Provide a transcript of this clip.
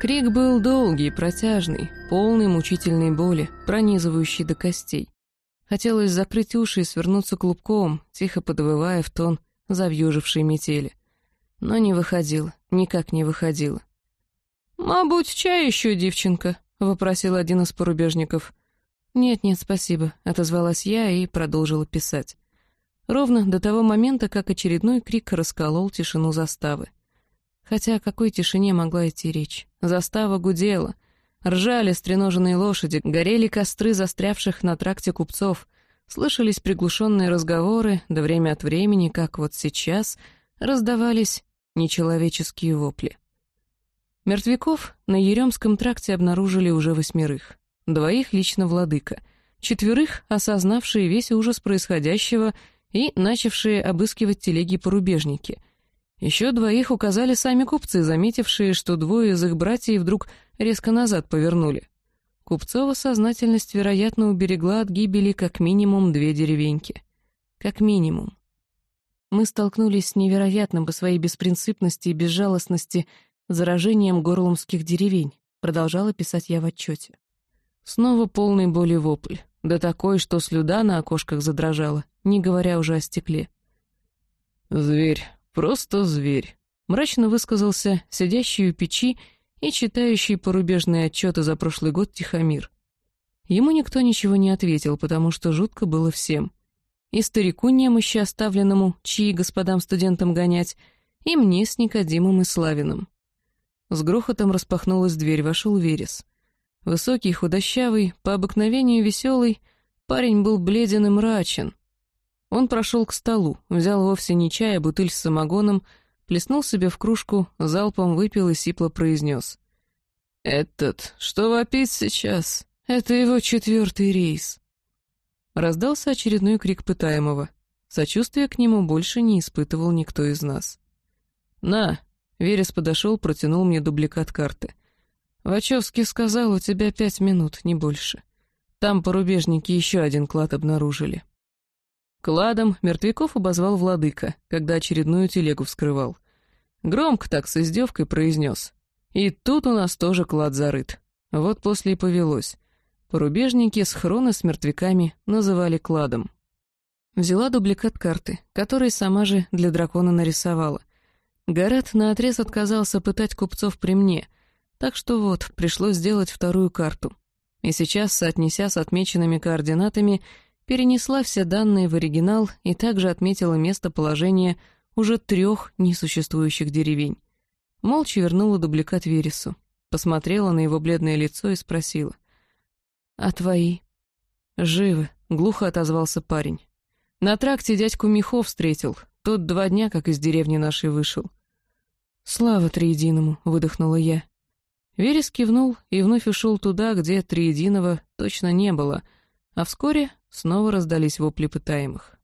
Крик был долгий, протяжный, полный мучительной боли, пронизывающий до костей. Хотелось закрыть уши и свернуться клубком, тихо подвывая в тон завьюжившей метели. Но не выходило, никак не выходило. «Мабуть, чай еще, девчонка?» — вопросил один из порубежников. «Нет-нет, спасибо», — отозвалась я и продолжила писать. Ровно до того момента, как очередной крик расколол тишину заставы. Хотя о какой тишине могла идти речь? Застава гудела. Ржали стреноженные лошади, горели костры застрявших на тракте купцов, слышались приглушенные разговоры, да время от времени, как вот сейчас, раздавались нечеловеческие вопли. Мертвяков на Еремском тракте обнаружили уже восьмерых. Двоих лично владыка, четверых, осознавшие весь ужас происходящего и начавшие обыскивать телеги порубежники. Еще двоих указали сами купцы, заметившие, что двое из их братьев вдруг резко назад повернули. Купцова сознательность, вероятно, уберегла от гибели как минимум две деревеньки. Как минимум. Мы столкнулись с невероятным по своей беспринципности и безжалостности заражением горломских деревень, продолжала писать я в отчете. Снова полный боли вопль, да такой, что слюда на окошках задрожала, не говоря уже о стекле. «Зверь, просто зверь», — мрачно высказался сидящий у печи и читающий порубежные отчеты за прошлый год Тихомир. Ему никто ничего не ответил, потому что жутко было всем. И старику немощи оставленному, чьи господам студентам гонять, и мне с Никодимом и Славиным. С грохотом распахнулась дверь, вошел Верес. Высокий, худощавый, по обыкновению веселый, парень был бледен и мрачен. Он прошел к столу, взял вовсе не чай, а бутыль с самогоном, плеснул себе в кружку, залпом выпил и сипло произнес. «Этот, что вопить сейчас? Это его четвертый рейс». Раздался очередной крик пытаемого. Сочувствия к нему больше не испытывал никто из нас. «На, Верес подошел, протянул мне дубликат карты. «Вачовский сказал, у тебя пять минут, не больше. Там порубежники еще один клад обнаружили». Кладом мертвяков обозвал владыка, когда очередную телегу вскрывал. Громко так с издевкой произнес. «И тут у нас тоже клад зарыт». Вот после и повелось. Порубежники схроны с мертвяками называли кладом. Взяла дубликат карты, который сама же для дракона нарисовала. Гарат наотрез отказался пытать купцов при мне, так что вот, пришлось сделать вторую карту. И сейчас, соотнеся с отмеченными координатами, перенесла все данные в оригинал и также отметила местоположение уже трех несуществующих деревень. Молча вернула дубликат Вересу, посмотрела на его бледное лицо и спросила. «А твои?» «Живы», — глухо отозвался парень. «На тракте дядьку Михо встретил, тот два дня как из деревни нашей вышел. «Слава Триединому!» — выдохнула я. Верес кивнул и вновь ушел туда, где Триединого точно не было, а вскоре снова раздались вопли пытаемых.